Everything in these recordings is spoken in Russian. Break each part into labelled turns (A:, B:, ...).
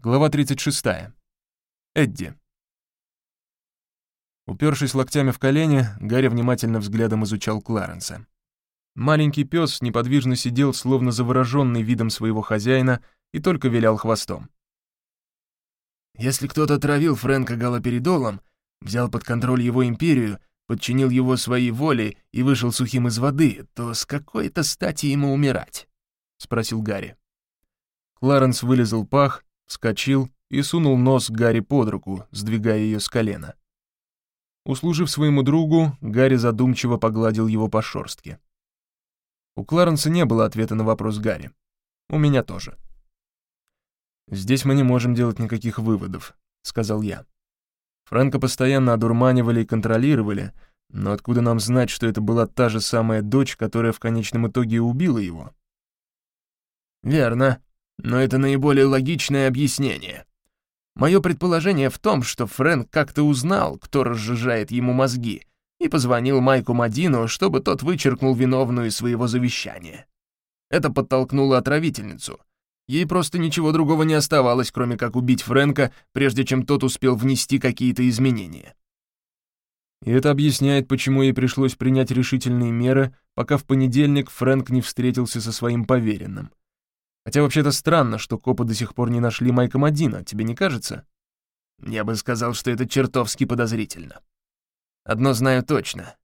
A: Глава 36. Эдди. Упершись локтями в колени, Гарри внимательно взглядом изучал Кларенса. Маленький пес неподвижно сидел, словно завороженный видом своего хозяина, и только вилял хвостом.
B: «Если кто-то травил Фрэнка галоперидолом, взял под контроль его империю, подчинил его своей воле и вышел сухим из воды, то с какой-то стати ему умирать?» — спросил Гарри.
A: Кларенс вылезал пах, вскочил и сунул нос Гарри под руку, сдвигая ее с колена. Услужив своему другу, Гарри задумчиво погладил его по шорстке. У Кларенса не было ответа на вопрос Гарри. У меня тоже. «Здесь мы не можем делать никаких выводов», — сказал я. Фрэнка постоянно одурманивали и контролировали, но откуда нам знать, что это была та же самая дочь, которая в конечном итоге убила его?
B: «Верно», но это наиболее логичное объяснение. Мое предположение в том, что Фрэнк как-то узнал, кто разжижает ему мозги, и позвонил Майку Мадину, чтобы тот вычеркнул виновную из своего завещания. Это подтолкнуло отравительницу. Ей просто ничего другого не оставалось, кроме как убить Фрэнка, прежде чем тот успел внести какие-то изменения.
A: И это объясняет, почему ей пришлось принять решительные меры, пока в понедельник Фрэнк не встретился со своим поверенным. Хотя вообще-то странно, что копы до сих пор не нашли Майка Мадина, тебе не кажется?
B: Я бы сказал, что это чертовски подозрительно. Одно знаю точно.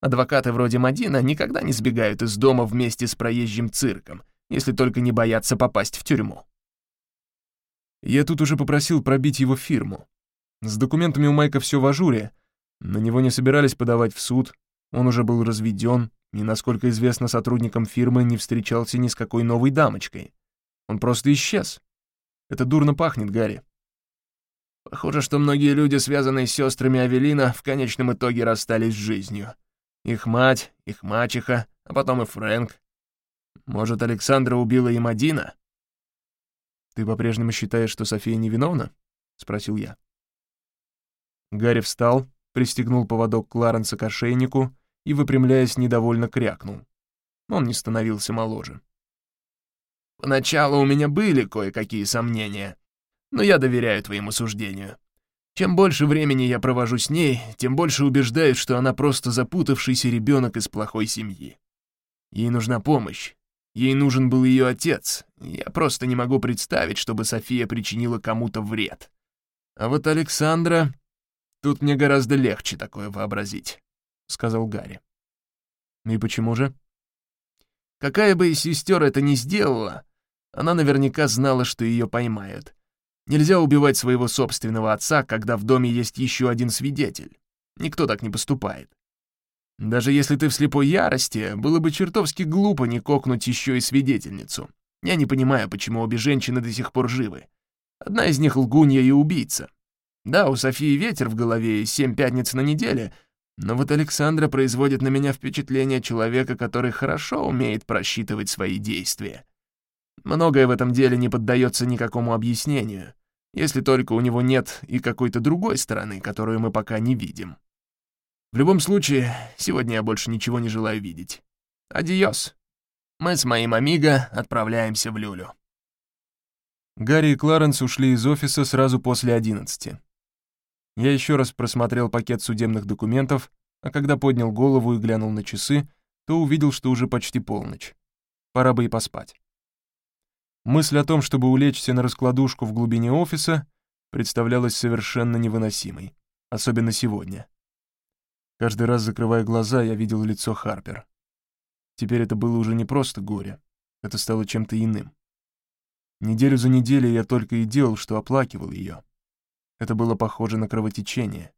B: Адвокаты вроде Мадина никогда не сбегают из дома вместе с проезжим цирком, если только не боятся попасть в тюрьму.
A: Я тут уже попросил пробить его фирму. С документами у Майка все в ажуре. На него не собирались подавать в суд. Он уже был разведен, и, насколько известно, сотрудникам фирмы не встречался ни с какой новой дамочкой. Он просто исчез. Это дурно пахнет, Гарри.
B: Похоже, что многие люди, связанные с сестрами Авелина, в конечном итоге расстались с жизнью. Их мать, их мачеха, а потом и Фрэнк. Может, Александра убила и Мадина?
A: «Ты по-прежнему считаешь, что София невиновна?» — спросил я. Гарри встал, пристегнул поводок Кларенса к ошейнику и, выпрямляясь, недовольно крякнул. Он не становился моложе.
B: Поначалу у меня были кое-какие сомнения, но я доверяю твоему суждению. Чем больше времени я провожу с ней, тем больше убеждаюсь, что она просто запутавшийся ребенок из плохой семьи. Ей нужна помощь. Ей нужен был ее отец. Я просто не могу представить, чтобы София причинила кому-то вред. А вот Александра... Тут мне гораздо легче такое вообразить, — сказал Гарри.
A: И почему же?
B: Какая бы из сестер это ни сделала, она наверняка знала, что ее поймают. Нельзя убивать своего собственного отца, когда в доме есть еще один свидетель. Никто так не поступает. Даже если ты в слепой ярости, было бы чертовски глупо не кокнуть еще и свидетельницу. Я не понимаю, почему обе женщины до сих пор живы. Одна из них лгунья и убийца. Да, у Софии ветер в голове и семь пятниц на неделе — но вот Александра производит на меня впечатление человека, который хорошо умеет просчитывать свои действия. Многое в этом деле не поддается никакому объяснению, если только у него нет и какой-то другой стороны, которую мы пока не видим. В любом случае, сегодня я больше ничего не желаю видеть. Адиос. Мы с моим Амиго отправляемся в Люлю.
A: Гарри и Кларенс ушли из офиса сразу после одиннадцати. Я еще раз просмотрел пакет судебных документов, а когда поднял голову и глянул на часы, то увидел, что уже почти полночь. Пора бы и поспать. Мысль о том, чтобы улечься на раскладушку в глубине офиса, представлялась совершенно невыносимой, особенно сегодня. Каждый раз, закрывая глаза, я видел лицо Харпер. Теперь это было уже не просто горе, это стало чем-то иным. Неделю за неделей я только и делал, что оплакивал ее. Это было похоже на кровотечение.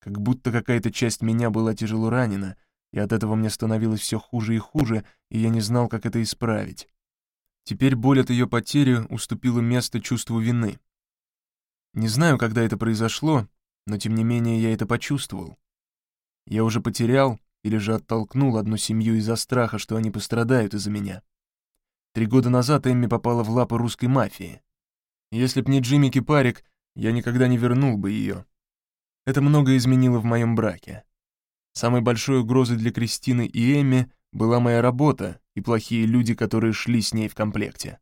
A: Как будто какая-то часть меня была тяжело ранена, и от этого мне становилось все хуже и хуже, и я не знал, как это исправить. Теперь боль от ее потери уступила место чувству вины. Не знаю, когда это произошло, но тем не менее я это почувствовал. Я уже потерял или же оттолкнул одну семью из-за страха, что они пострадают из-за меня. Три года назад Эмми попала в лапы русской мафии. Если б не Джимми Кипарик, я никогда не вернул бы ее. Это многое изменило в моем браке. Самой большой угрозой для Кристины и Эми была моя работа и плохие люди, которые шли с ней в комплекте.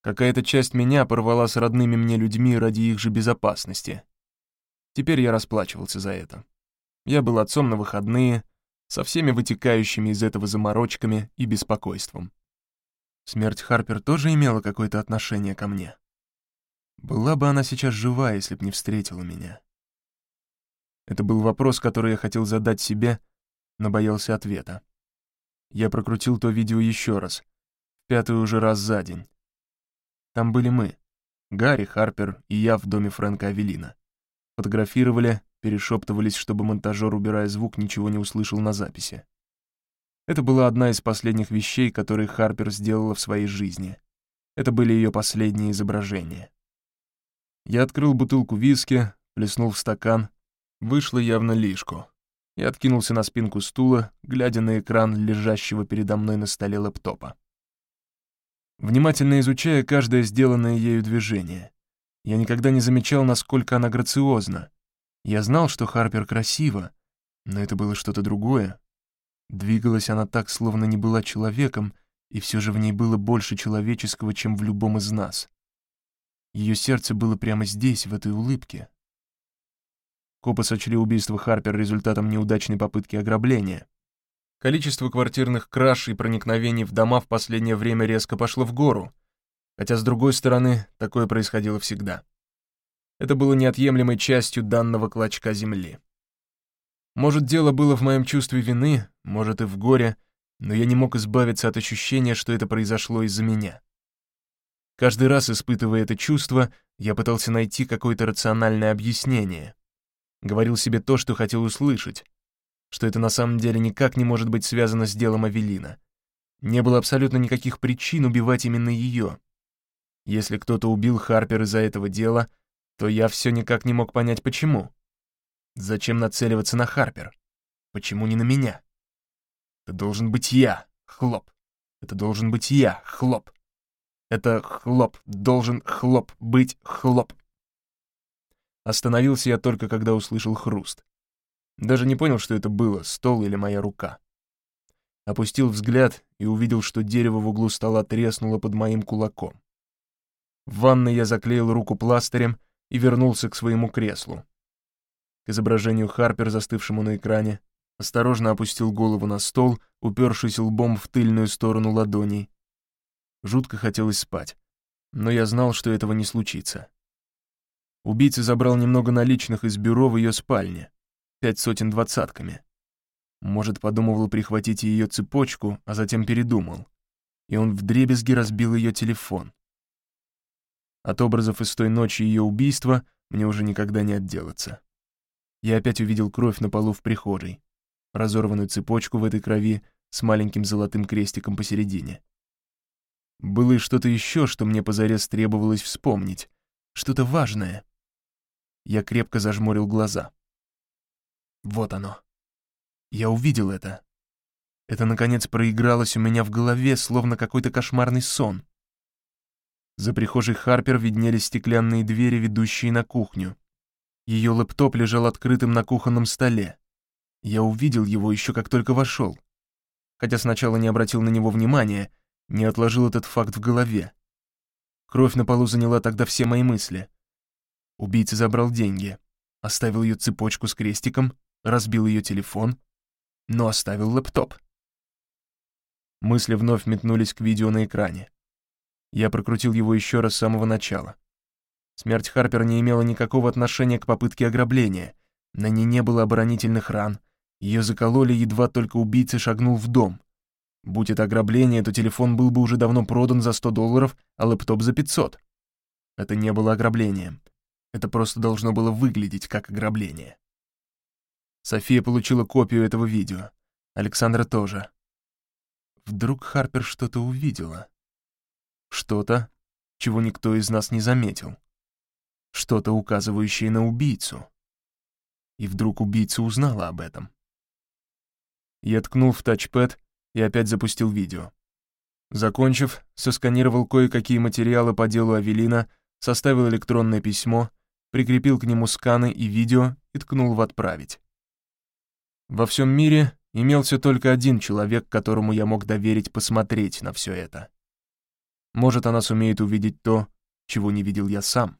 A: Какая-то часть меня порвала с родными мне людьми ради их же безопасности. Теперь я расплачивался за это. Я был отцом на выходные, со всеми вытекающими из этого заморочками и беспокойством. Смерть Харпер тоже имела какое-то отношение ко мне. Была бы она сейчас жива, если б не встретила меня. Это был вопрос, который я хотел задать себе, но боялся ответа. Я прокрутил то видео еще раз, пятый уже раз за день. Там были мы, Гарри, Харпер и я в доме Фрэнка Авелина. Фотографировали, перешептывались, чтобы монтажер, убирая звук, ничего не услышал на записи. Это была одна из последних вещей, которые Харпер сделала в своей жизни. Это были ее последние изображения. Я открыл бутылку виски, плеснул в стакан. Вышло явно лишку. Я откинулся на спинку стула, глядя на экран лежащего передо мной на столе лэптопа. Внимательно изучая каждое сделанное ею движение, я никогда не замечал, насколько она грациозна. Я знал, что Харпер красива, но это было что-то другое. Двигалась она так, словно не была человеком, и все же в ней было больше человеческого, чем в любом из нас. Ее сердце было прямо здесь, в этой улыбке. Копы сочли убийство Харпер результатом неудачной попытки ограбления. Количество квартирных краж и проникновений в дома в последнее время резко пошло в гору, хотя, с другой стороны, такое происходило всегда. Это было неотъемлемой частью данного клочка земли. Может, дело было в моем чувстве вины, может, и в горе, но я не мог избавиться от ощущения, что это произошло из-за меня. Каждый раз, испытывая это чувство, я пытался найти какое-то рациональное объяснение. Говорил себе то, что хотел услышать, что это на самом деле никак не может быть связано с делом Авелина. Не было абсолютно никаких причин убивать именно ее. Если кто-то убил Харпер из-за этого дела, то я все никак не мог понять, почему. Зачем нацеливаться на Харпер? Почему не на меня? Это должен быть я, хлоп. Это должен быть я, хлоп. Это хлоп, должен хлоп быть хлоп. Остановился я только, когда услышал хруст. Даже не понял, что это было, стол или моя рука. Опустил взгляд и увидел, что дерево в углу стола треснуло под моим кулаком. В ванной я заклеил руку пластырем и вернулся к своему креслу. К изображению Харпер, застывшему на экране, осторожно опустил голову на стол, упершись лбом в тыльную сторону ладоней. Жутко хотелось спать, но я знал, что этого не случится. Убийца забрал немного наличных из бюро в ее спальне пять сотен двадцатками. Может, подумывал прихватить ее цепочку, а затем передумал. И он вдребезги разбил ее телефон. От образов из той ночи ее убийства мне уже никогда не отделаться. Я опять увидел кровь на полу в прихожей, разорванную цепочку в этой крови с маленьким золотым крестиком посередине. Было и что-то еще, что мне позарез требовалось вспомнить, что-то важное. Я крепко зажмурил глаза. Вот оно. Я увидел это. Это, наконец, проигралось у меня в голове, словно какой-то кошмарный сон. За прихожей Харпер виднелись стеклянные двери, ведущие на кухню. Ее лэптоп лежал открытым на кухонном столе. Я увидел его еще как только вошел. Хотя сначала не обратил на него внимания, не отложил этот факт в голове. Кровь на полу заняла тогда все мои мысли. Убийца забрал деньги, оставил ее цепочку с крестиком разбил ее телефон, но оставил лэптоп. Мысли вновь метнулись к видео на экране. Я прокрутил его еще раз с самого начала. Смерть Харпер не имела никакого отношения к попытке ограбления. На ней не было оборонительных ран. Ее закололи, едва только убийца шагнул в дом. Будь это ограбление, то телефон был бы уже давно продан за 100 долларов, а лэптоп за 500. Это не было ограблением. Это просто должно было выглядеть как ограбление. София получила копию этого видео. Александра тоже. Вдруг Харпер что-то увидела. Что-то, чего никто из нас не заметил. Что-то, указывающее на убийцу. И вдруг убийца узнала об этом. Я ткнул в тачпэд и опять запустил видео. Закончив, сосканировал кое-какие материалы по делу Авелина, составил электронное письмо, прикрепил к нему сканы и видео и ткнул в «Отправить». Во всем мире имелся только один человек, которому я мог доверить посмотреть на все это. Может, она сумеет увидеть то, чего не видел я сам.